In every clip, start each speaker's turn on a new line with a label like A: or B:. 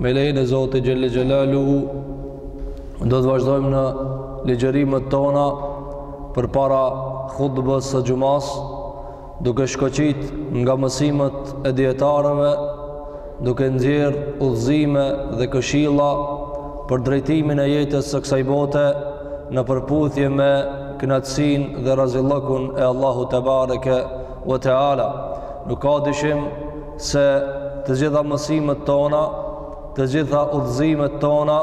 A: Me lejen e Zotit xhel-le xhelaluhu, do të vazhdojmë në ligjërimet tona përpara hutbes së xhumasë, duke shkoqit nga mësimet e dijetarëve, duke nxjerrë udhëzime dhe këshila për drejtimin e jetës së kësaj bote në përputhje me kënaqësinë dhe razillëkun e Allahu Tebareke ve Teala. Nuk ka dyshim se të gjitha mësimet tona, të gjitha udhëzimet tona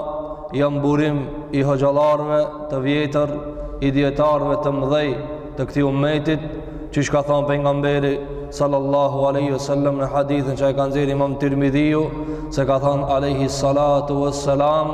A: janë burim i hoxhallarëve të vjetër, i dijetarëve të mëdhenj të këtij ummetit, qysh ka thanë pejgamberi sallallahu alaihi wasallam në hadithin që e ka nxjerrë Imam Tirmidhiu, se ka thanë alaihi salatu wassalam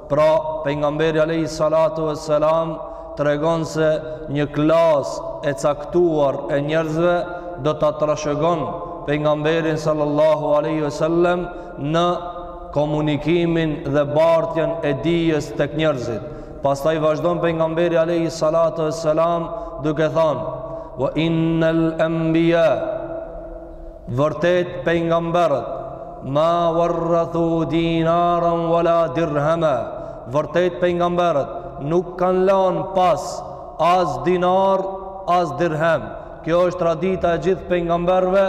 A: Pra, pejgamberi alejhi salatu ves selam tregon se një klasë e caktuar e njerëzve do ta trashëgon pejgamberin sallallahu alejhi ve sellem në komunikimin dhe bartjen e dijes tek njerëzit. Pastaj vazhdon pejgamberi alejhi salatu ves selam duke thanë: "Wa innal anbiya" Vërtet pejgamberët ma warrathu dinaran wala dirhama. Vërtet pejgamberët nuk kanë lanë pas as dinar, as dirhem. Kjo është tradita e gjithë pejgamberëve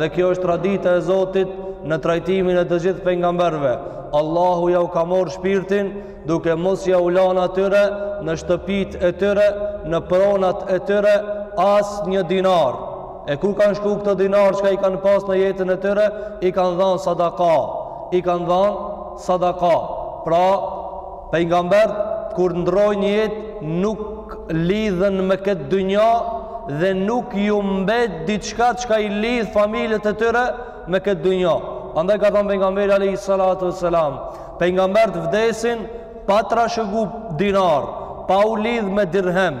A: dhe kjo është tradita e Zotit në trajtimin e të gjithë pejgamberëve. Allahu ja u ka marr shpirtin duke mos ja u lanë atyre në shtëpitë e tyre, në pronat e tyre as një dinar. E ku kanë shku këto dinarë çka i kanë pas në jetën e tyre, i kanë dhanë sadaka, i kanë dhanë sadaka. Pra, pejgamberët, kur ndrrojnë jetë, nuk lidhen me këtë dynja dhe nuk ju mbet diçka çka i lidh familjet e tyre me këtë dynja. Andaj ka thanë pejgamberi, alejhi salatu ves selam, pejgamberët vdesin, pa trashëgu dinar, pa u lidh me dirhem,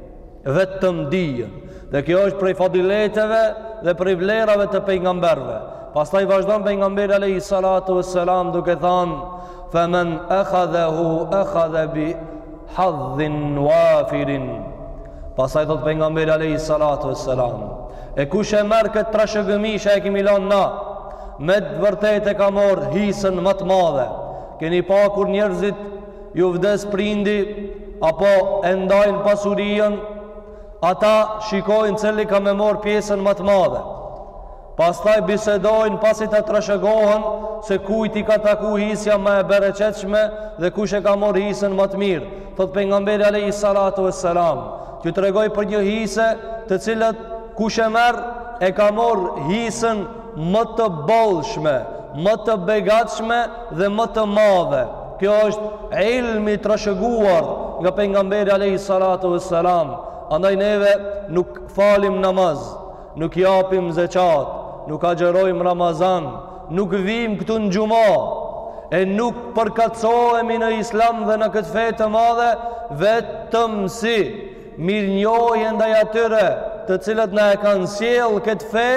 A: vetëm dijen. Dhe kjo është prej fadileteve dhe prej vlerave të pejgamberëve. Pastaj vazhdon pejgamberi alayhi salatu vesselam duke thanë: "Fa man akhadhahu akhadha bi hadhin wafirin." Pastaj thotë pejgamberi alayhi salatu vesselam: "E kush e merr këtë trashëgimi që e kemi lanë na, me të vërtetë e ka marr hisen ma të madhe." Keni pa kur njerëzit ju vdes prindi apo e ndajnë pasurinë, ata shikojnë cili ka me marr pjesën ma të madhe. Pastaj bisedojnë pasi të trashëgohen se kujt i ka taku hisja ma e bereqetshme dhe kush e ka marr hisen ma të mirë. Thotë pejgamberi alejhi salatu ves selam, ju tregoj për një hise të cilën kush e merr e ka marr hisen më të bollshme, më të begatshme dhe më të madhe. Kjo është ilmi i trashëguar nga pejgamberi alayhi salatu vesselam. Andaj neve nuk falim namaz, nuk japim zeqat, nuk agjerojmë Ramazan, nuk vijmë këtu në xhumë e nuk përkatësohemi në islam dhe në këtë fe të madhe vetëm si mirënjohje ndaj atyre të cilët na e kanë sjellë këtë fe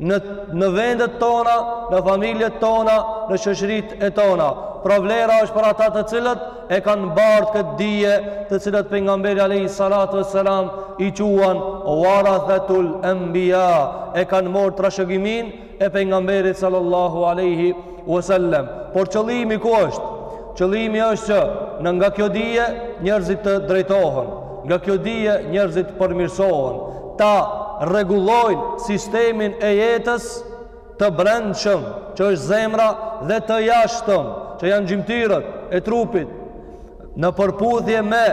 A: në në vendet tona, në familjet tona, në shoqëritë e tona. Pra vlera është për ata të cilët e kanë bartë këtë dije, të cilët pejgamberi alayhi salatu wassalam i quan warathatul anbiya, e kanë marrë trashëgiminë e pejgamberit sallallahu alaihi wasallam. Por qëllimi ku është? Qëllimi është që në nga kjo dije njerëzit të drejtohen, nga kjo dije njerëzit të përmirësohen, ta rregullojnë sistemin e jetës të brendshëm, që është zemra dhe të jashtëm, që janë gjymtyrët e trupit në përputhje me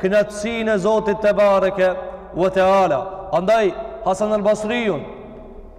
A: kënaqësinë e Zotit tebareke ue teala. Andaj Hasan al-Basriun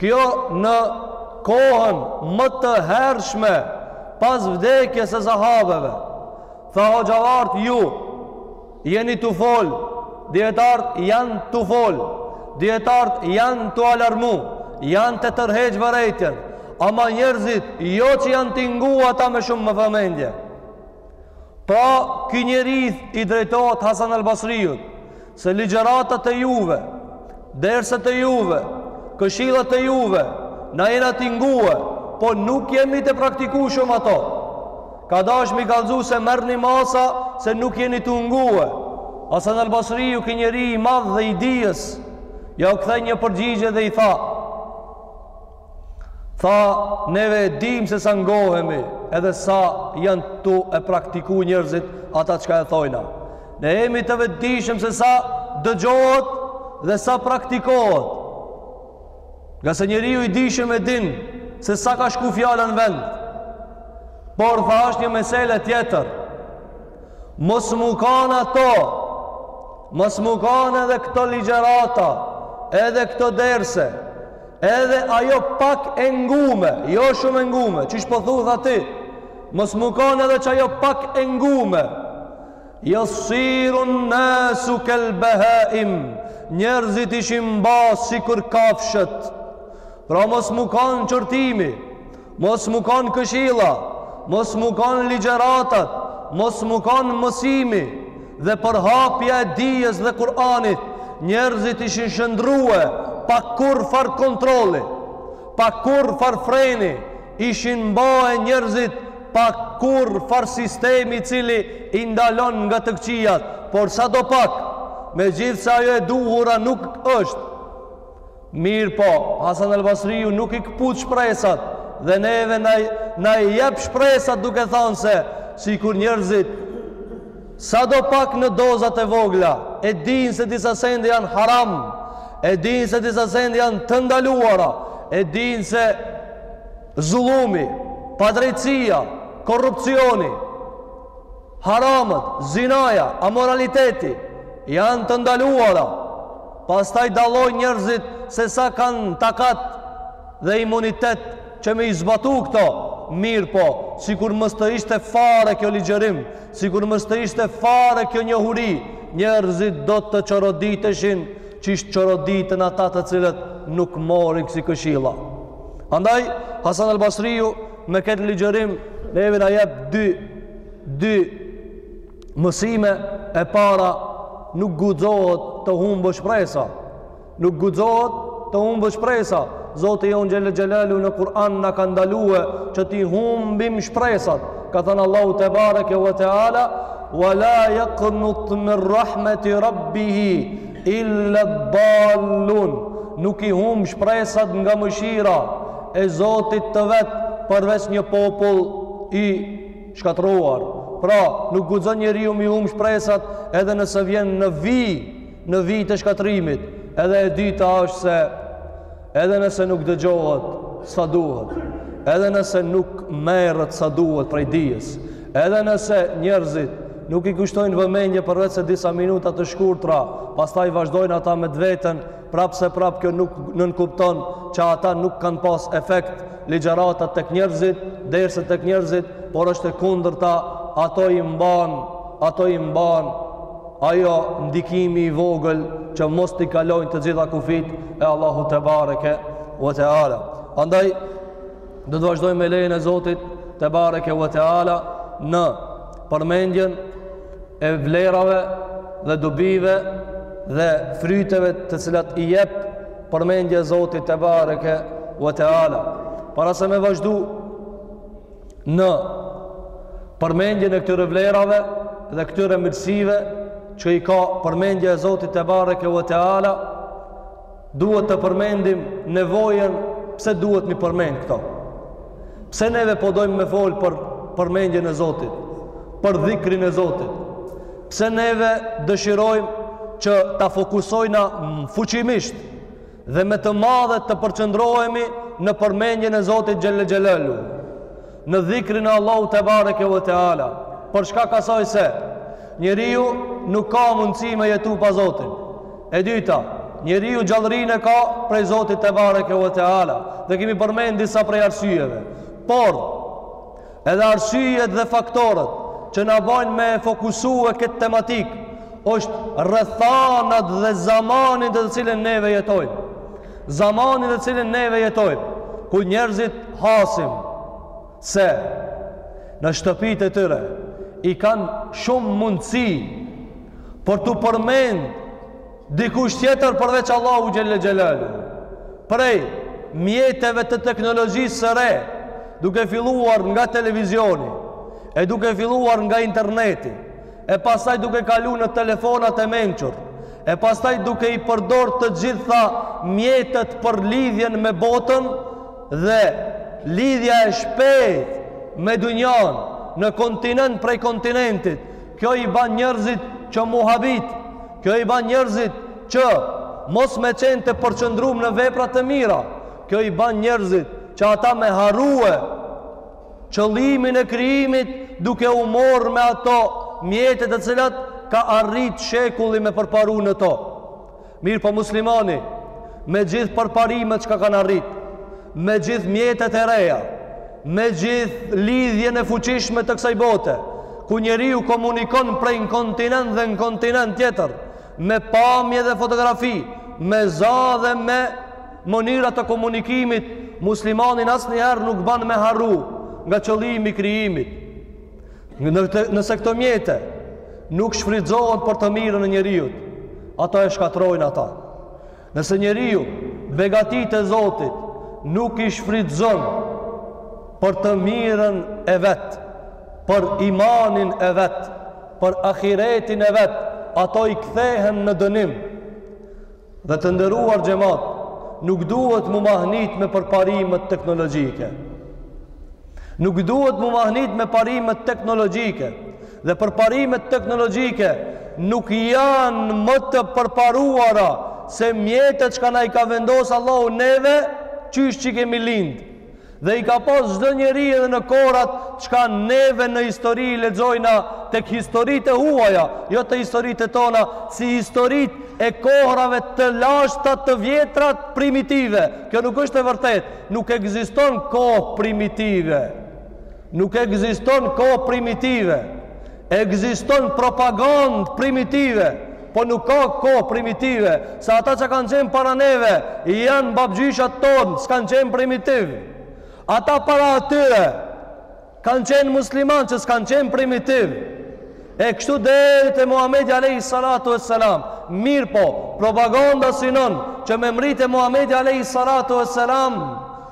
A: Kjo në kohën më të hershme pas vdekjes së sahabeve. Tha hoxhallarët ju, jeni tu fol, dijetarët janë tu fol, dijetarët janë tu alarmu, janë tu e tërheq vërejtjen, ama njerëzit jo që janë t'i ngu ata me shumë me vëmendje. Pra, ky njeri i drejtohet Hasan al Basriut, se ligjëratat e juve, dersat e juve, këshillat e juve, na jena t'i ngue, po nuk jemi t'i praktiku shumë ato. Ka dash me i kallxu se merrni masa se nuk jeni tu u ngue. Hasan al Basriu, ky njeri i madh dhe i dijes, jau kthej një përgjigje dhe i tha, Tha, neve e dimë se sa ngohemi edhe sa janë tu e praktiku njerëzit ata çka e thojna. Ne jemi të vetëdijshëm se sa dëgjohet dhe sa praktikohet. Ngase njeriu i dijshëm e din se sa ka shku fjala n'vend. Por tha është një mesele tjetër. Mos mu kanë ato, mos mu kanë edhe këto ligjërata, edhe këto derse, Edhe ajo pak e ngume, jo shumë e ngume, qysh po thu tha ti, mos mu kanë edhe qajo pak e ngume, jasirun nasu kel behaim, njerëzit ishin ba sikur kafshët, pra mos mu kanë qortimi, Mos mu kanë këshilla, mos mu kanë ligjëratat, mos mu kanë mësimi dhe përhapja e dijes dhe Kur'anit, njerëzit ishin shndërrue pa kurrfarë kontrolli, pa kurrfarë freni, ishin mba njerëzit pa kurrfarë sistemi i cili i ndalon nga të këqijat, por sado pak, megjithëse ajo e duhura nuk është, Mirëpo, Hasan al-Basriu nuk i këput shpresat dhe neve na i jep shpresat duke thënë se sikur njerëzit sado pak në dozat e vogla e dinë se disa sende janë haram, e dinë se disa sende janë të ndaluara, e dinë se zullumi, padrejtësia, korrupsioni Haramët, zinaja, amoraliteti janë të ndaluara. Pastaj dallojnë njerëzit se sa kanë takat dhe imunitet që me i zbatu këto. Mirëpo, sikur mos të ishte fare kjo ligjërim, sikur mos të ishte fare kjo njohuri, njerëzit do të çoroditeshin qysh çoroditen ata të cilët nuk marrin kësi këshilla. Andaj, Hasan al-Basriu me këtë ligjërim neve na jep dy dy mësime e para nuk guxohet të humbë shpresa nuk guxohet të humbë shpresa Zoti jonë xhel-le xhelaluhu në Kur'an na ka ndalue që t'i humbim shpresat ka thënë Allahu tebareke ve teala wa la jeknut min rahmeti rabbihi illa dallun nuk i humb shpresat nga mëshira e Zotit të vet përveç një popull i shkatërruar. Pra, nuk guxon njeriu m'i humb shpresat edhe nëse vjen në vijë, në vijë të shkatërrimit. Edhe e dyta është se edhe nëse nuk dëgjohet sa duhet, edhe nëse nuk merret sa duhet prej dijes, edhe nëse njerëzit nuk i kushtojnë vëmendje përveçse disa minuta të shkurtra, pastaj vazhdojnë ata me të vetën, prapëseprapë kjo nuk nënkupton që ata nuk kanë pas efekt, ligjëratat tek njerëzit, derset tek njerëzit, por është e kundërta, ato i mban, ato i mban ajo ndikimi i vogël që mos t'i kalojnë të gjitha kufijtë e Allahu tebareke ue teala. Andaj do të vazhdojmë me lejen e Zotit tebareke ue teala në përmendjen e vlerave dhe dobive dhe fryteve të cilat i jep përmendja e Zotit tebareke ve teala para se me vazhdu në përmendjen e këtyre vlerave dhe këtyre mirësive që i ka përmendja e Zotit tebareke ve teala duhet të përmendim nevojën pse duhet mi përmend këto pse neve po dojmë me fol për përmendjen e Zotit për dhikrin e Zotit Pse neve dëshirojmë që ta fokusojna fuqimisht dhe me të madhe të përqendrohemi në përmendjen e Zotit xhele xhelaluhu, në dhikrin e Allahut tebareke ve teala, për shkak asaj se, njeriu nuk ka mundësi me jetu pa Zotin. E dyta, njeriu gjallërinë e ka prej Zotit tebareke ve teala, dhe kemi përmend disa prej arsyjeve. Por, Edhe arsyet dhe faktorët që na bajnë me e fokusue këtë tematikë, është rrethanat dhe zamani në të cilin neve jetojmë. Zamani në të cilin neve jetojmë, ku njerëzit hasim se në shtëpitë e tyre i kanë shumë mundësi për t'u përmend Dikush tjetër përveç Allahu xhele xhelaluhu, prej mjeteve të teknologjisë së re, duke filluar nga televizioni, e duke filluar nga interneti, e pastaj duke kalu në telefonat e mençur, e pastaj duke i përdor të gjitha mjetet për lidhjen me botën dhe lidhja e shpejtë me dunjanë në kontinent prej kontinentit, kjo i ban njerëzit që mu habit, Kjo i ban njerëzit që mos me qenë të përqendrum në vepra të mira. Kjo i ban njerëzit që ata me harrue qëllimin e krijimit duke u morë me ato mjete të cilat ka arrit shekulli me përparu në to. Mirëpo muslimani, me gjithë përparimet çka kanë arrit, me gjithë mjetet e reja, me gjithë lidhjen e fuqishme të kësaj bote, ku njeriu komunikon prej në kontinent dhe në kontinent tjetër, me pamje dhe fotografi, me za dhe me mënyra të komunikimit, muslimani asnjëherë nuk ban me harru nga qëllimi i krijimit. Nëse këto mjete nuk shfrytëzohen për të mirën e njeriut, ato e shkatërrojnë ata. Nëse njeriu begatitë e Zotit nuk i shfrytëzon për të mirën e vet, për imanin e vet, për ahiretin e vet, ato i kthehen në dënim. Dhe të nderuar xhemat, nuk duhet mu mahnit me përparimet teknologjike. Nuk duhet mu mahnit me përparimet teknologjike dhe përparimet teknologjike nuk janë më të përparuara se mjetet çka na i ka vendosë Allahu neve qysh që i kemi lind. Dhe i ka pas çdo njeri edhe në kohrat çka neve në histori i lexojna tek historitë e huaja, jo te historitë e tona, si historitë e kohrave të lashta të vjetra primitive. Kjo nuk është e vërtetë. Nuk ekziston kohë primitive. Nuk ekziston kohë primitive. Ekziston propagandë primitive. Po nuk ka kohë primitive, se ata që kanë qenë para neve, janë babagjyshat tonë, s'kanë qenë primitivë. Ata para atyre, Kanë qenë muslimanë që s'kanë qenë primitiv. E kështu deri te Muhamedi alayhi salatu wassalam. Mirëpo, propaganda synon që me mrri te Muhamedi alayhi salatu wassalam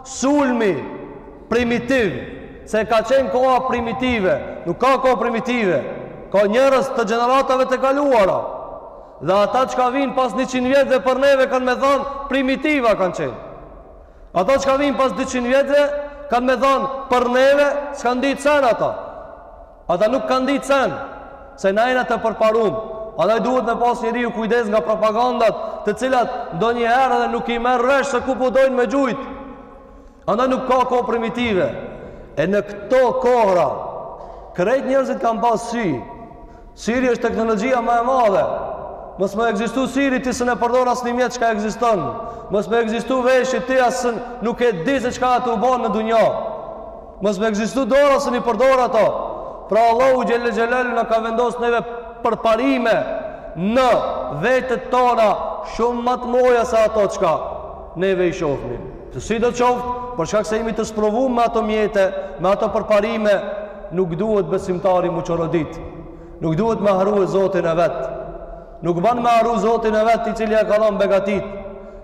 A: sulmi primitiv, se ka qenë koha primitive, nuk ka kohë primitive. Ka njerëz të gjeneratave të kaluara. Dhe ata çka vijnë pas 100 vjet dhe për neve kanë me thënë primitiva kanë qenë. Ata çka vijnë pas 200 vjetve, kanë me thanë për neve, s'kanë dit sen ata. Ata nuk kanë dit sen, se na jena të përparun. Andaj duhet me pas njeriu kujdes nga propagandat të cilat ndonjëherë dhe nuk i merr vesh se ku po dojnë me gjujt. Andaj nuk ka kohë primitive. E në këto kohra, krejt njerëzit kanë pas sy, Syri është teknologjia ma e madhe. Mos me ekzistu syri ti s'un përdor asnjë mjet çka ekziston. Mos me ekzistu veshi ti as nuk e di se çka u bën në dunja. Mos me ekzistu dora s'un i përdor ato. Pra Allahu xhelle xhelalu na ka vendos neve përparime në vetet tona shumë ma të mdhaja se ato çka neve i shohim. Sidoqoftë, për shkak se jemi të sprovum me ato mjete, me ato përparime, nuk duhet besimtari mu çorodit. Nuk duhet me harrue Zotin e vet. Nuk ban me harru Zotin e vet, i cili ia ka dhënë begatitë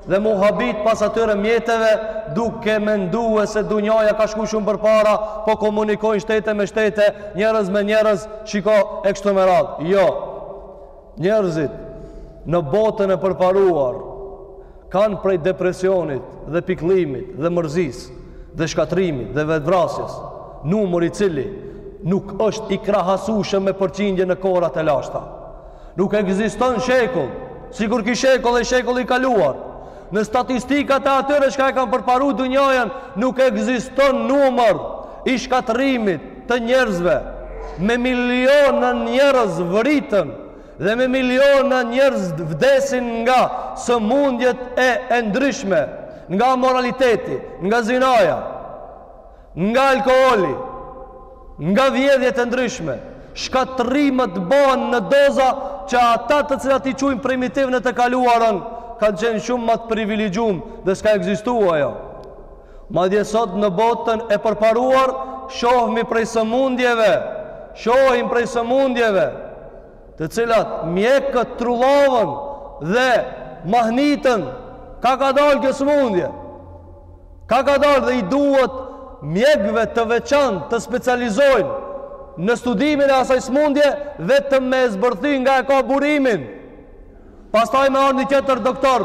A: dhe mu habit pas atyre mjeteve duke mendue se dunjaja ka shku shumë përpara, po komunikojnë shtete me shtete, njerëz me njerëz, shiko e kështu me radhë. Jo. Njerëzit në botën e përparuar kanë prej depresionit dhe pikëllimit dhe mërzisë dhe shkatërrimit dhe vetëvrasjes numër i cili nuk është i krahasueshëm me përqindje në kohërat e lashta. Nuk ekziston shekull, sikur ky shekull e shekulli i kaluar. Në statistikat e atyre çka e kanë përparu dynjanë nuk ekziston numër i shkatërrimit, të njerëzve, me miliona njerëz vriten dhe me miliona njerëz vdesin nga sëmundjet e e ndryshme, nga moraliteti, nga zinaja, nga alkooli, nga vjedhjet e ndryshme, shkatërrimet bahen në doza që ata të cilat i quajnë primitivë në të kaluarën kanë qenë shumë ma të privilegjum dhe s'ka ekzistu ajo. Madje sot në botën e përparuar shohmi prej sëmundjeve, shohim prej sëmundjeve, të cilat mjekët trulloven dhe mahniten, ka ka dalë kjo sëmundje, ka ka dalë dhe i duhet mjekëve të veçantë të specializojnë në studimin e asaj sëmundje, vetëm me e zbërthy nga e ka burimin. Pastaj me ardhë një tjetër doktor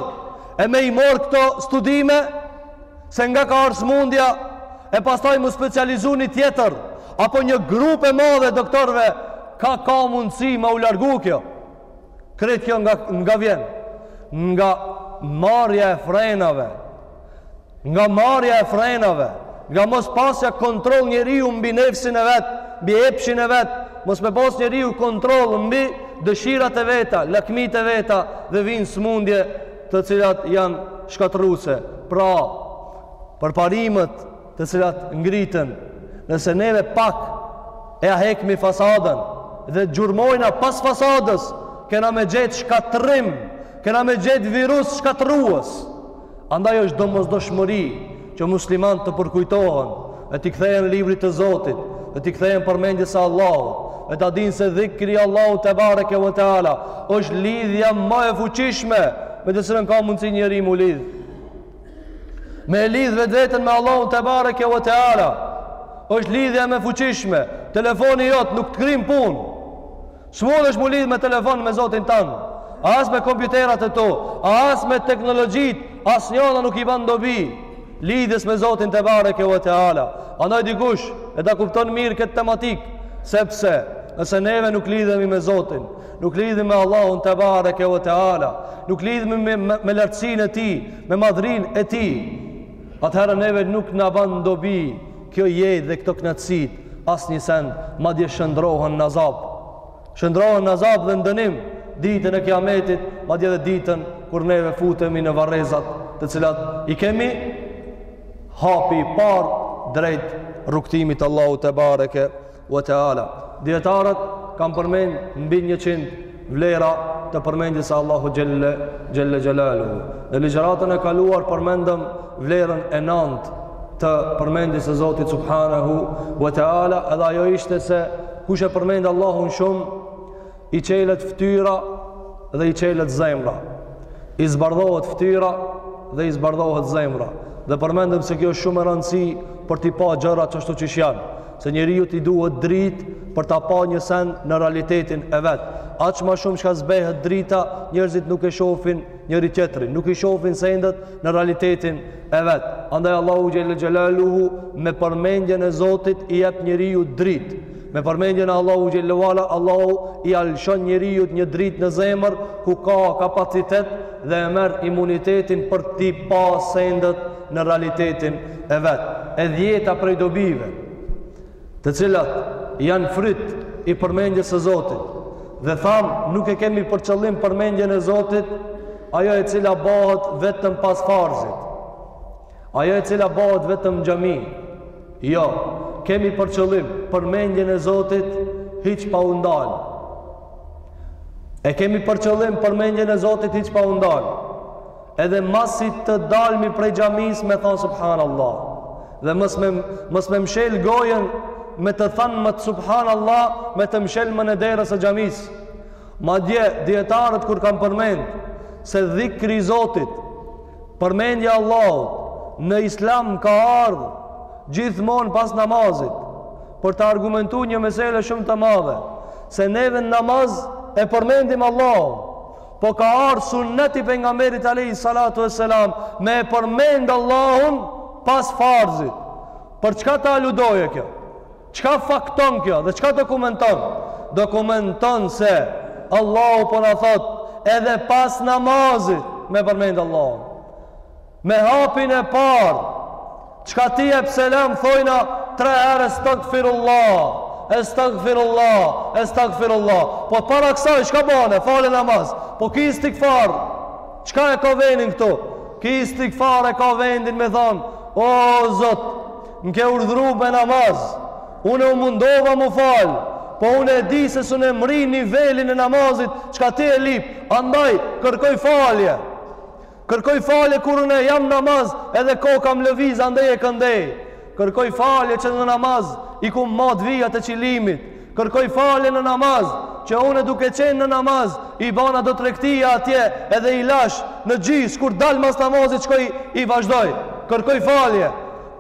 A: e me i marrë këto studime se nga ka ardhë sëmundja e pastaj me specializu një tjetër apo një grup e madhe doktorëve ka ka mundësi me u largu kjo krejt kjo nga, nga vjen nga marrja e frenave nga marrja e frenave, nga mospasja kontroll njeriu mbi nefsin e vet, mbi epshin e vet, mos me pas njeriu kontroll mbi dëshirat e veta, lakmitë e veta dhe vijnë sëmundje të cilat janë shkatërruese. Pra, përparimet të cilat ngriten, nëse neve pak ia hekmi fasadën dhe gjurmojna pas fasadës, kena me gjetë shkatërrim, kena me gjetë virus shkatërrues. Andaj është domosdoshmëri që muslimanët të përkujtohen e t'i kthehen librit të Zotit, e t'i kthehen përmendjes së Allahut, e ta dinë se dhikri i Allahut tebareke ve teala është lidhja më e fuqishme me të cilën ka mundësi njeri m'u lidh. Me e lidh vetveten me Allahun tebareke ve teala është lidhja më e fuqishme. Telefoni jot nuk të kryn punë. S'mundesh m'u lidh me telefon me Zotin tënd, as me kompjuterat e tu, as me teknologjitë, asnjona nuk i ban dobi lidhjes me Zotin tebareke ve teala. Andaj dikush le ta kupton mirë këtë tematikë, sepse nëse neve nuk lidhemi me Zotin, nuk lidhemi me Allahun tebareke ve teala, nuk lidhemi me, me, me lartësinë e Tij, me madhrinë e Tij, atëherë neve nuk na ban dobi Kjo jetë dhe këto kënaqësitë asnjë send, madje shndërrohen në azab. Shndërrohen në azab dhe në dënim Ditën e Kijametit, madje edhe ditën kur neve futemi në varrezat të cilat i kemi, hapi i parë drejt rrugëtimit te Allahu tebareke wa ta'ala. Dijetarët kanë përmend mbi njëqind vlera të përmendjes së Allahut xhelle xhelaluhu. Në ligjëratën e kaluar përmendëm vlerën e nantë të përmendjes së Zotit subhanahu wa ta'ala, edhe ajo ishte se kush e përmend Allahun shumë I çelet ftyra dhe i çelet zemra. I zbardhohet ftyra dhe i zbardhohet zemra. Dhe përmendëm se kjo është shumë me randësi për t'i pa gjërat qashtu qysh janë. Se njeriut i duhet dritë për ta pa një send në realitetin e vet.
B: Aq ma shumë çka zbehet drita, njerëzit nuk e shofin njëri-tjetrin, nuk i shofin sendet në realitetin e vet. Andaj Allahu xhelle xhelaluhu me përmendjen e Zotit i jep njeriut dritë. Me përmendjen e Allahut xhelle ue ala Allahu ia lshon njeriut një dritë në zemër ku ka kapacitet dhe e merr imunitetin për t'i pa sendet në realitetin e vet. E dhjeta prej dobive, të cilat janë fryt i përmendjes së Zotit. Dhe thamë, nuk e kemi për qëllim përmendjen e Zotit, ajo e cila bohet vetëm pas farzit. Ajo e cila bohet vetëm n'xhami. Jo, kemi për qëllim përmendjen e Zotit hiç pa u ndalë. E kemi për qëllim përmendjen e Zotit hiç pa u ndalë. Edhe masi të dalmi prej xhamisë me thanë subhanallah dhe mos me mshel gojën me të thanë më subhanallah me të mshel më dera e xhamisë madje dijetarët kur kanë përmend se dhikri i Zotit Përmendja e Allahut në Islam ka ardhë gjithmonë pas namazit për ta argumentu një mesele shumë të madhe, se neve në namaz e përmendim Allahun. Po ka ardhë sunneti i pejgamberit alejhi salatu vesselam me e përmend Allahun pas farzit. Për çka të aludojë kjo? Çka fakton kjo dhe çka dokumenton? Dokumenton se Allahu po na thot edhe pas namazit me përmend Allahun. Me hapin e parë, çka ti jep selam thojna tre herë estagfirullah, estagfirullah, estagfirullah. Po para kësaj çka bane? Fale namaz. Po ky istigfar çka e ka vendin këtu? Ky istigfar e ka vendin me thanë, o Zot, Më ke urdhru me namaz, une u mundova m'u falë, po une e di se s'un e mrri nivelin e namazit, çka ti e lyp, andaj, kërkoj falje, kërkoj falje kur une jam namaz, edhe kam lëvizë andej e këndej, kërkoj falje që në namaz, i kom matë vijat e qilimit, Kërkoj falje në namaz, që unë duke qenë në namaz, i bana do tregti atje edhe i lash në gjys, kur dal mas namazit shkoj i vazhdoj. Kërkoj falje.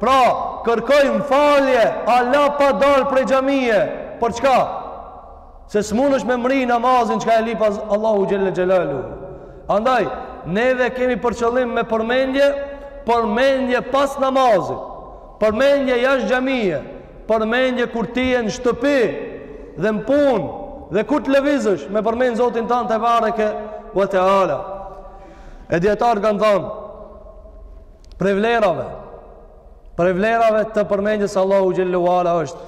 B: Pra, kërkojmë falje, hala pa dalë prej xhamie. Për çka? Se s'munësh me mrri namazin çka e lyp Allahu Xhele Xhelaluhu. Andaj, neve kemi për qëllim me përmendje, përmendje pas namazit. Përmendje jashtë xhamie, përmendje kur ti je në shtëpi dhe në punë dhe kur të lëvizësh me përmend Zotin tanë tebareke ve teala. E dijetarët kanë thanë, prej vlerave, prej vlerave të përmendjes së Allahut Xhele ve Ala është,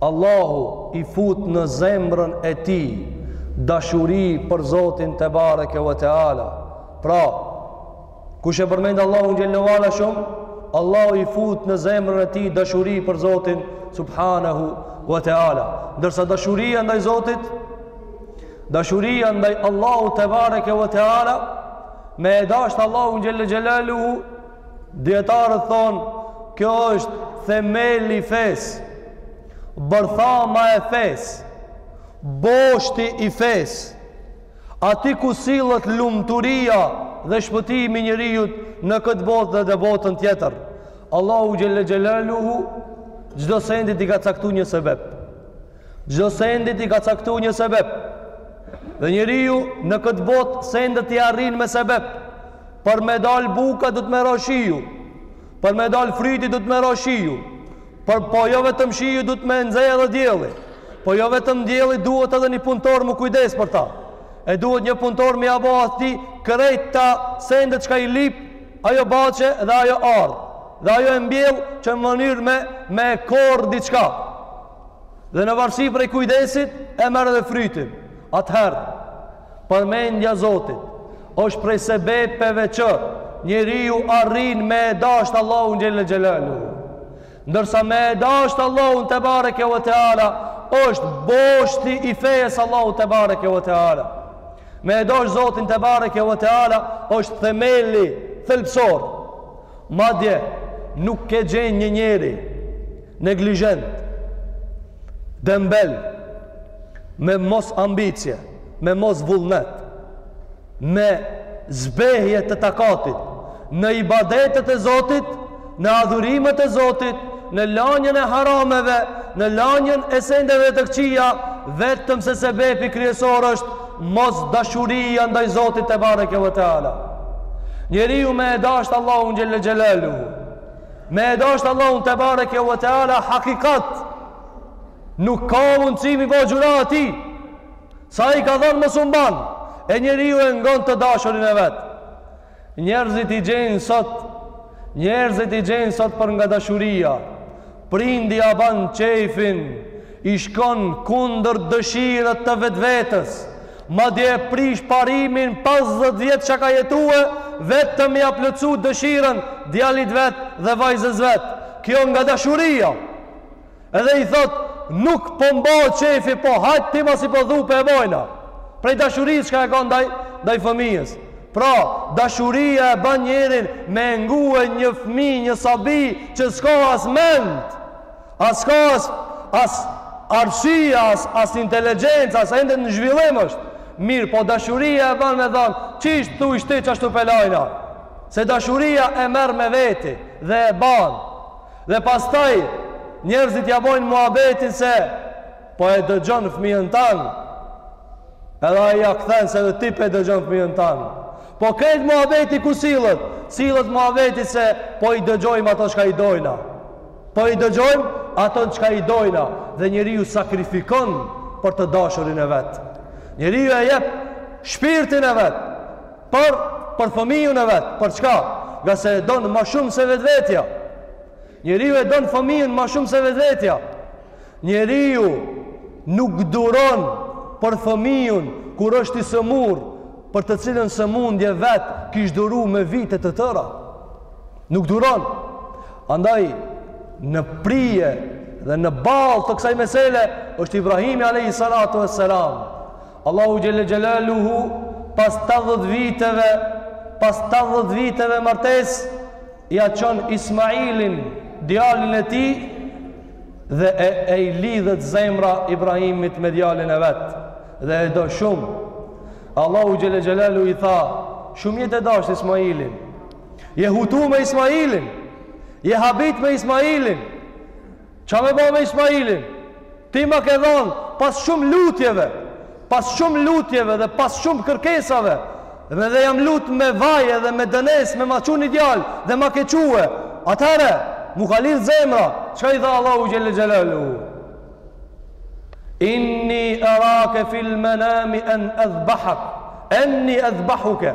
B: Allahu i fut në zemrën e tij dashuri për Zotin tebareke ve teala. Pra, kush e përmend Allahun xhele ve ala shumë, Allahu i fut në zemrën e tij dashuri për Zotin subhanahu ve teala. Ndërsa dashuria ndaj Zotit, dashuria ndaj Allahut tebareke ve teala, me e dashtë Allahun xhele xhelaluhu Dijetarët thonë, kjo është themeli i fesë, bërthama e fesë, boshti i fesë, aty ku sillet lumturia dhe shpëtimi i njeriut në këtë botë dhe dhe botën tjetër. Allahu Xhele Xhelaluhu, çdo sendit i ka caktu një sebeb. Çdo sendit i ka caktu një sebeb. Dhe njeriu në këtë botë sendet i arrin me sebeb. Për me dal buka duhet me ro shiu. Për me dal fryti duhet me ro shiu. Për po jo vetëm shiu duhet me nxe edhe dielli. Po jo vetëm dielli duhet edhe një punëtor me u kujdes për ta. E duhet një punëtor me ia bo aty krejt ato sendet çka i lyp ajo bahçe dhe ajo arë. Dhe ajo e mbjell që në mënyrë me me korr diçka. Dhe në varësi prej kujdesit e merr edhe frytin. Atëherë, përmendja e Zotit, është prej sebebeve që njeriu arrin me e dashtë Allahun xhele xhelaluhu. Ndërsa me e dashtë Allahun tebareke ve teala, është boshti i fesë së Allahut tebareke ve teala. Me e dashtë Zotin tebareke ve teala, është themeli thelbësor. Madje, nuk ke gjen një njeri, Neglizhent, dembel, me mos ambicje, me mos vullnet, me zbehje të takatit, në ibadetet e Zotit, në adhurimet e Zotit, në lanjen e harameve, në lanjen e sendeve të këqija, vetëm se sebebi kryesor është mosdashuria ndaj Zotit tebareke ve teala. Njeriu me e dasht Allahun xhele xhelaluhu Me e dashtë Allahun tebareke ve teala hakikat Nuk ka mundësi me i bo gjynah atij Sa i ka dhanë me s'u mban E njeriu e ngon të dashurin e vet Njerëzit i gjejnë sot Njerëzit i gjejnë sot për nga dashuria Prindi ia ban qejfin i shkon kundër dëshirës të vetvetes, madje e prish parimin pesëdhjetë vjet çka ka jetue vetëm me ja plotësu dëshirën djalit vet dhe vajzës vet, kjo nga dashuria, edhe i thotë nuk po m'bahet qejfi po hajt ti masi po do po e bojna, prej dashurisë çka e ka ndaj ndaj fëmijës, pra dashuria e ban njeriun me e ngue një fëmijë një sabi që s'ka as mend, S'ka as, as arsye, as, as inteligjenca, as ende në zhvillim është. Mirëpo dashuria e ban me thanë, qysh thu ti qashtu pe lajna? Se dashuria e merr me veti dhe e ban. Dhe pastaj, njerëzit ja bojnë muhabetin se, po e dëgjon fëmijën tan, edhe ai ia kthen se dhe ti pe dëgjon fëmijën tan. Po krejt muhabeti ku sillet, sillet muhabeti se po i dëgjojmë ato çka i dojna. Po i dëgjojmë aton çka i dojna dhe njeriu sakrifikon për të dashurin e vet. Njeriu e jep shpirtin e vet për për fëmijën e vet. Për çka? Ngase e don ma shumë se vetvetja. Njeriu e don fëmijën ma shumë se vetvetja. Njeriu nuk duron për fëmijën kur është i sëmurë, për të cilën sëmundje vetë kish duru me vite të tëra. Nuk duron. Andaj në prije dhe në ballë të kësaj mesele është Ibrahimi alejhi salatu vesselam. Allahu xhelle xhelaluhu pas 80 viteve, pas 80 viteve martesë ia çon Ismailin, djalin e tij dhe e, e i lidhet zemra Ibrahimit me djalin e vet dhe e do shumë. Allahu xhelle xhelaluhu i tha, shumë je te dashtë Ismailin. Je hutu me Ismailin. Je habit me Ismailin. Ça me ba me Ismailin? Ti ma ke dhanë pas shumë lutjeve, pas shumë lutjeve dhe pas shumë kërkesave, dhe dhe jam lutë me vaje dhe me dënesë, me ma çu një djalë dhe ma ke çue. Atëherë, m'u ka lidhë zemra, çka i tha Allahu Xhelle Xhelaluhu? Inni erake fil menami en edhbahak, enni edhbahuke.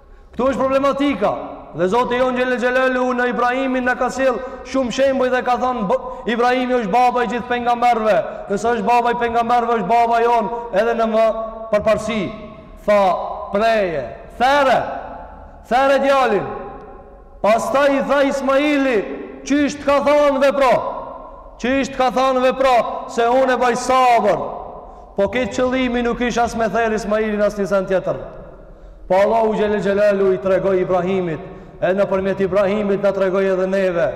B: Këtu është problematika. Dhe Zoti jonë Xhele Xhelalu në Ibrahimin na ka sjellë shumë shembuj dhe ka thanë Ibrahimi është baba i gjithë pejgamberëve. Nëse është baba i pejgamberëve, është baba jonë edhe në më përparësi. Tha preje, there. There djalin. Pastaj i tha Ismaili, qysh të ka thanë vepro. Qysh të ka thanë vepro se unë e baj sabër. Po krejt qëllimi nuk ish as me therë Ismailin as një sen tjetër. Po Allahu Xhele Xhelalu i tregoi Ibrahimit, e nëpërmjet Ibrahimit na tregoi edhe neve,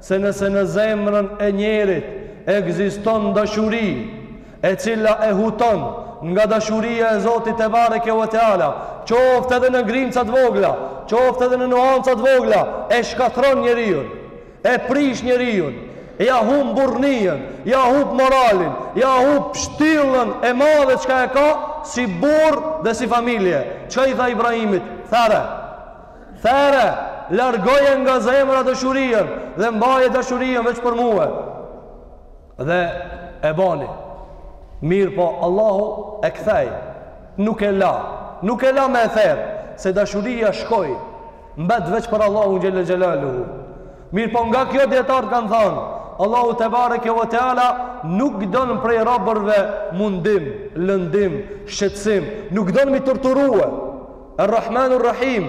B: se nëse në zemrën e njerit ekziston dashuri, e cila e huton nga dashuria e Zotit Tebareke ve Teala, qoftë edhe në grimcat vogla, qoftë edhe në nuancat vogla, e shkatërron njeriun. E prish njeriun, ja humb burrnijën, ja humb moralin, ja humb shtyllën e madhe çka e ka si burrë dhe si familje. Çka i tha Ibrahimit? There. There, largoje nga zemra dashurinë dhe mbaje dashurinë veç për mue. dhe e bani mirëpo Allahu e kthej nuk e la nuk e la me e therë se dashuria shkoi mbet veç për Allahu xhele xhelaluhu mirëpo nga kjo dijetarët kanë thanë Allahu tebareke ve teala nuk don prej robërve mundim, lëndim, shqetsim nuk don me i torturue Errahmanu Rrahim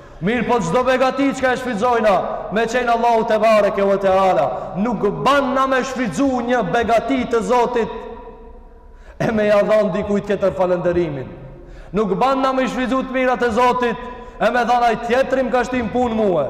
B: Mirëpo çdo begati çka e shfrytëzojna me qenë Allahu tebareke ve teala, nuk ban na me shfrytëzu një begati të Zotit e me ja dhanë dikujt tjetër falënderimin. Nuk ban na me shfrytëzu të mirat e Zotit e me thanë ai tjetri m'ka shti n'punë mue.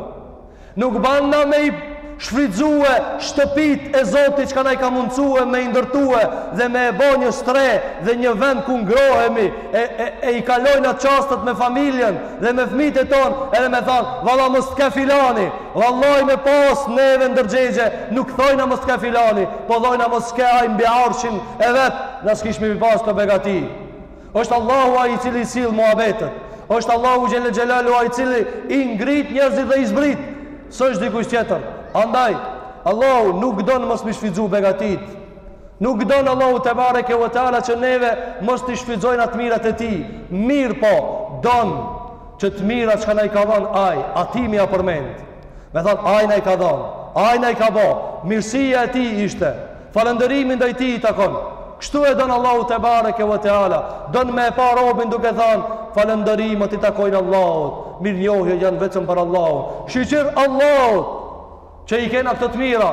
B: Nuk ban na me i shfrytëzue shtëpitë e Zoti çka na i ka mundësue me i ndërtue dhe me e ba një strehë dhe një vend ku ngrohemi e, e, e i kalojna çastet me familjen dhe me fëmijët e tonë edhe me thanë valla mos të ke filani vallai me pas neve ndërgjegje nuk thojna mos të ke filani po thojna mos të ke ai mbi arshin e vet na s'kishmi me i pas këto begati është Allahu ai i cili i sill muhabetet, është Allahu Xhele Xhelalu ai i cili i ngrit njerëzit dhe i zbrit, s'është dikush tjetër. Andaj, Allahu nuk don mos me i shfrytëzu begatitë, nuk don Allahu tebareke ve teala që neve mos t'i shfrytëzojna të mirat e tij, mirëpo, don që të mirat çka na i ka dhonë ai, atij me ia përmend, me thonë ai na i ka dhonë, aj na i ka bo, mirësia e tij ishte, Falënderimi ndaj Tij i takon. Kështu e don Allahu te bareke ve teala, don me e pa robin duke thanë, Falënderimet i takojnë Allahut, mirënjohjet janë vetëm për Allahun. Shyqyr Allahut që i kena këto të mira,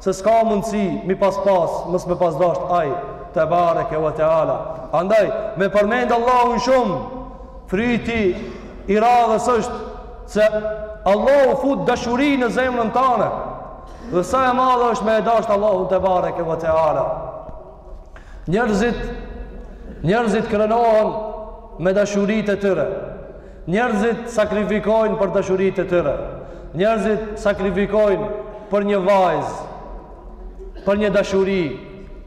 B: se s'ka mundësi mi pas pas, mos me pas dashtë Ai te bareke ve teala. Andaj me përmend Allahun shumë, fryti i radhës është se Allahu fut dashuri në zemrën tande. Dhe sa e madhe është me e dashtë Allahun te bareke ve teala. Njerëzit, njerëzit krenohen me dashuritë e tyre. Njerëzit sakrifikojnë për dashuritë e tyre. Njerëzit sakrifikojnë për një vajzë, për një dashuri,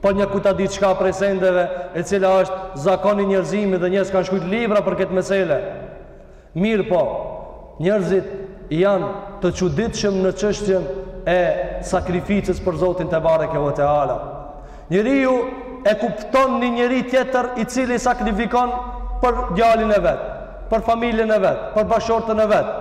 B: për një ku ta di çka prej sendeve, e cila është zakoni njerëzimi dhe njerëz kanë shkrujt libra për këtë mesele. Mirëpo, njerëzit janë të çuditshëm në çështjen e sakrificës për Zotin te bareke ve teala. Njeriu e kupton një njeri tjetër i cili sakrifikon për djalin e vet, për familjen e vet, për bashkëshorten e vet,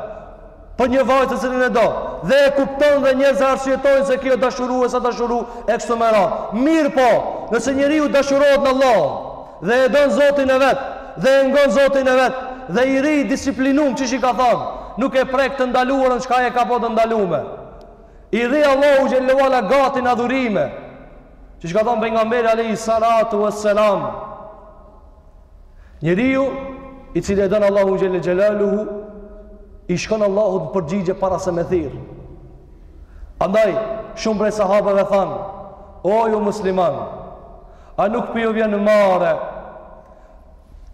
B: për një vajzë të cilën e do, dhe e kupton dhe njerëz e arsyetojnë se ky â dashuru e s'â dashuru e kështu me radhë. Mirëpo, nëse njeriu dashurohet në Allahun, Dhe e don Zotin e vet, dhe e ngon Zotin e vet, dhe i rri i disiplinum qysh i ka thanë, nuk e prek të ndaluarën çka Ai e ka ba të ndalume. I rri Allahut xhel-le ve ala gati në adhurime. Qysh ka thanë pejgamberi alayhi salatu wassalam. Njeriu i cili e don Allahun xhel-le xhelaluhu i shkon Allahut në përgjigje para se me thirr. Andaj shumë prej sahabeve thanë, o ju musliman, A nuk po ju vjen marre?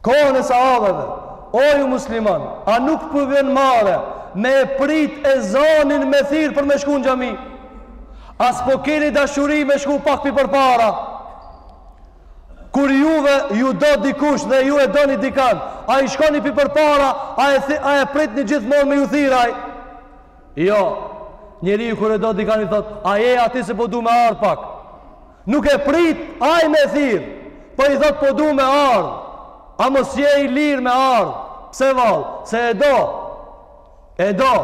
B: Kohën e sahabeve, o ju musliman, a nuk po ju vjen marre me e prit ezanin me thirr për me shku në xhami? A s'po keni dashuri me shku pak pi përpara? Kur juve ju do dikush dhe ju e doni dikan, a i shkoni pi përpara, a e, thi, a e pritni gjithmonë me ju thirr ai? Jo, njeriu kur e do dikan i thot, a je aty se po du me ardh pak? Nuk e prit ai me thirr po i thot po du me ardh a mos je i lirë me ardh pse vallë se e do e do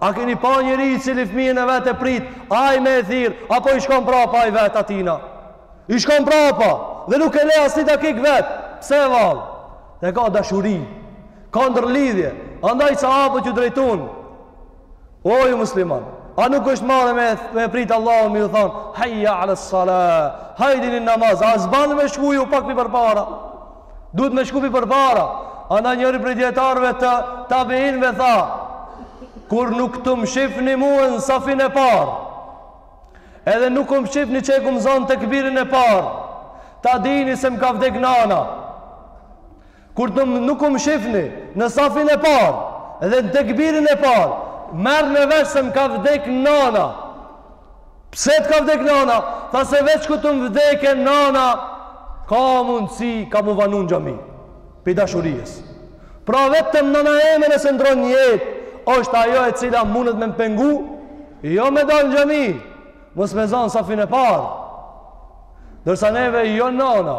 B: a keni pa njeri i cili fëmijën e vet e prit ai me e thirr apo i shkon prapa ai vet atina i shkon prapa dhe nuk e le asnjë dakik vet pse vallë e ka dashuri ka ndërlidhje andaj sahabët ju drejtuan O ju musliman, a nuk është marre me, me pritë Allahun me ju thanë, hajja ala sala, hajdini në namaz, a s'ban me shku ju pak mi përpara? Duhet me shku mi përpara. Andaj njëri prej dijetarëve të tabiinëve tha, kur nuk të më shifni mue në safin e parë, edhe nuk të më shifni që e kam zanë tekbirin e parë, ta dini se më ka vdek nana. Kur të nuk më shifni në safin e parë dhe në tekbirin e parë, merrni vesh se më ka vdek nana. Pse të ka vdek nana? Tha se veç kur të më vdekë nana, ka mundësi ka mu vanu në xhami. Pi dashurisë. Pra vetëm nana eme nëse ndrron jetë, është ajo e cila mundet me më pengu, jo me dalë në xhami, mos me zanë safin e parë. Ndërsa neve jo nana,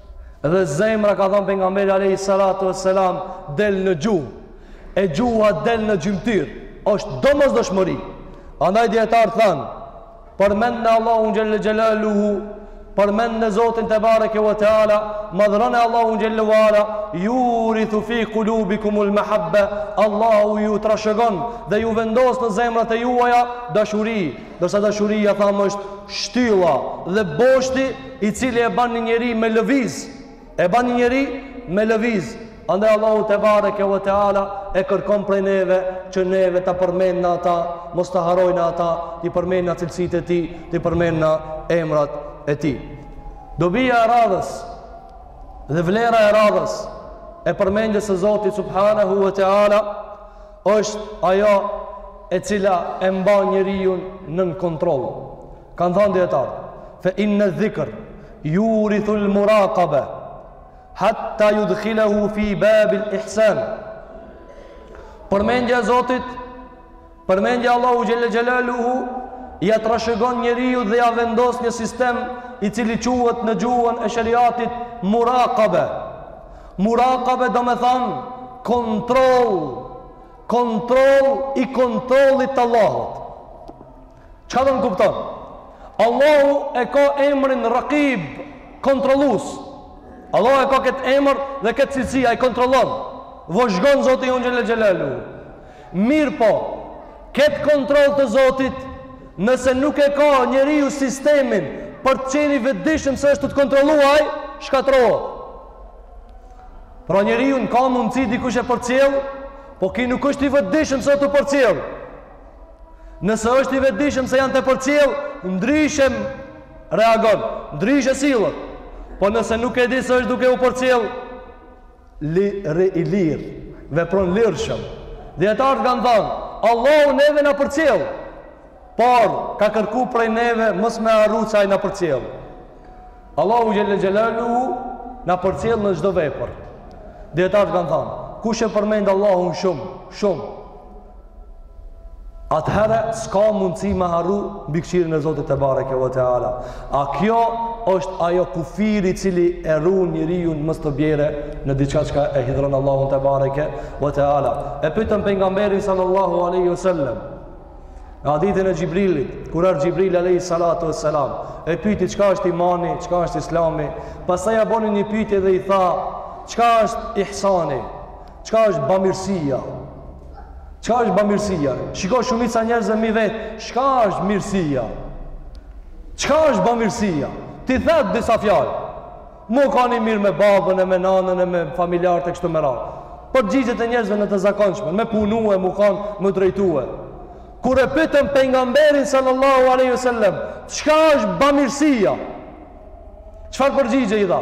B: Dhe zemra ka thënë pejgamberi alayhi salatu vesselam del në gjuhë. E gjuha del në gjymtyrë. Është domosdoshmëri. Andaj dijetarët thanë, përmendne Allahun xhelle xhelaluhu përmendne Zotin tebareke ve teala, madhërone Allahun xhelle ve ala, jurithu fi kulubikumul mehabbe, Allahu ju trashëgon dhe ju vendos në zemrat e juaja dashuri, ndërsa dashuria thamë është shtylla dhe boshti i cili e ban një njeri me lëviz, e ban një njeri me lëviz, Andaj Allahu tebareke ve teala e kërkon prej neve që neve ta përmendna ata, mos ta harrojna ata, t'i përmendna cilësitë e tij, t'i përmendna emrat e tij. Dobia e radhës dhe vlera e radhës e përmendjes së Zotit subhanahu ve teala është ajo e cila e mban njeriu nën kontroll. Kanë thënë dijetarët, fe inna dhikr yurithu al-muraqaba hatta yudkhilahu fi bab al-ihsan. Përmendja e Zotit, përmendja e Allahut xhelle xhelaluhu ja trashëgon njeriut dhe ja vendos një sistem i cili quhet në gjuhën e sheriatit muraqaba. Muraqaba do me thanë kontroll, kontroll i kontrollit të Allahut. Çka nënkupton? Allahu e ka emrin Raqib, kontrollues. Allahu e ka këtë emër dhe këtë cilësi ai kontrollon. Vëzhgon Zoti ynë xhelle xhelaluhu. Mirëpo, këtë kontroll të Zotit, nëse nuk e ka njeriu sistemin për të qenë i vetëdijshëm se është tu të kontrollu ai, shkatërrohet. Pra njeriu ka mundësi dikush e përcjell, po ky nuk është i vetëdijshëm se të përcjell. Nëse është i vetëdijshëm se janë te përcjell, ndryshe reagon, ndryshe sillet. Po nëse nuk e di se është duke u përcjell, lirë i lirë, vepron lirshëm. Dijetarët kanë thënë, Allahu neve na përcjell. Por ka kërku prej neve mos me harru se ai na përcjell. Allahu xhelle xhelalu na përcjell në çdo vepër. Dijetarët kanë thënë, kush e përmend Allahun shumë, shumë atëherë s'ka mundësi me harru mbikëqirjen e Zotit tebareke ve teala. A kjo është ajo kufiri i cili e run njeriun mos të bjerë në diçka çka e hidhëron Allahun tebareke ve teala. E pytën pejgamberin sallallahu aleyhi sallem, në hadithin e Xhibrilit, kur erdh Xhibril aleyhi sallatu e sallam, e pyti çka është imani, çka është islami, pastaj ia boni një pytje dhe i tha, çka është ihsani, Çka është bamirësia? Çka është bamirësia? Shiko shumica e njerëzve m'i vet, çka është mirësia? Çka është bamirësia? T'i thot disa fjalë. M'u kanë mirë me babën e me nanën e me familjarët e kështu me radhë. Përgjigjet e njerëzve janë të zakonshme, me punu e m'u kanë, me drejtu e. Kur e pytën pejgamberin sallallahu aleyhi sallem, çka është bamirësia? Çfarë përgjigje i dha?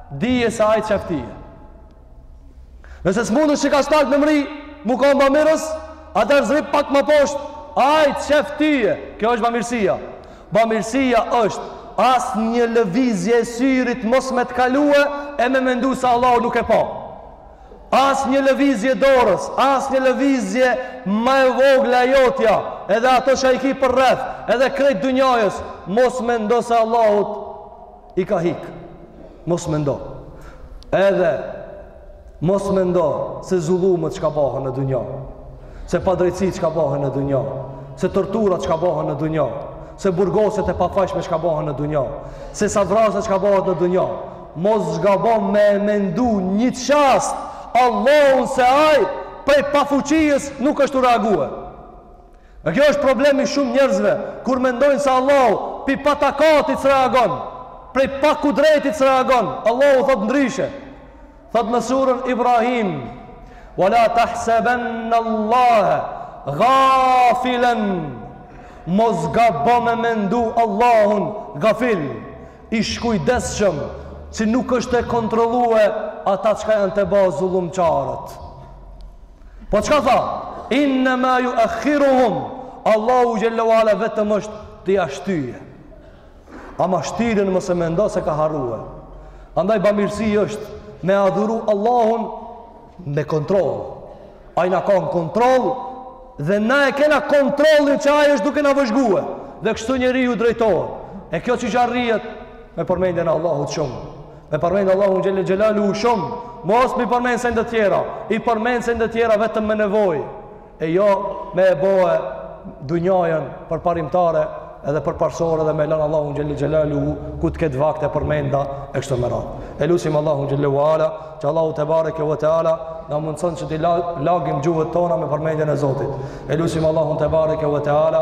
B: Dije se ai t'shef tye. Nëse s'mundesh ka shtat me mrri m'u kan bamirës, atëherë zdrip pak më poshtë, ai t'shef tye. Kjo është bamirësia. Bamirësia është asnjë lëvizje e syrit mos me të kalue e me mendu se Allah nuk e pa. Asnjë lëvizje e dorës, asnjë lëvizje ma e vogla e jotja, edhe ato çka i ki përreth, edhe krejt dynjasë, mos mendo se Allahut. I ka hik. Mos mendo. Edhe mos mendo se zullumet çka bëhen në dunja. Se padrejtësitë çka bëhen në dunja. Se torturat çka bëhen në dunja. Se burgosjet e pafajshme çka bëhen në dunja. Se sa vrasja çka bëhet në dunja. Mos gabo me e mendu një çast Allahun se ai prej pafuqisë nuk është tu reagu. E kjo është problemi i shumë njerëzve, kur mendojnë se Allahu prej patakatit s'reagon, prej pakudretit s'reagon. Allahu thot ndryshe. Thot në surën Ibrahim: "Wa la tahsabanna Allaha ghafilan" Mos gabo me mendu Allahun gafil, i shkujdesshëm, si nuk është tu e kontrollue ata çka janë te ba zullumqarët. Po çka tha? Inna ma ju e khiruhum. Allahu xhelle ue ala vetëm është t'ja shtyje. Ama shtyjen mos e mendo se ka harrue. Andaj bamirësi është me adhuru Allahun me kontroll. Ai na ka në kontroll dhe na e kena kontrollin që ai është duke na vëzhgue. Dhe kështu njeri ju drejtohet. E kjo qysh arrihet me përmendjen e Allahut shumë. Me përmend Allahun xhelle xhelaluhu shumë, mos m'i përmend sendet tjera, i përmend sendet tjera vetëm me nevojë, e jo me e bo dunjajën për parimtare edhe për parsore dhe me lënë Allahun xhelle xhelaluhu kur të ketë vakt e përmenda e kështu me radhë. E lusim Allahun xhelle ue ala, që Allahu tebareke ve teala, na mundëson që t'i lagim gjuhët tona me përmendjen e Zotit. E lusim Allahun tebareke ve teala,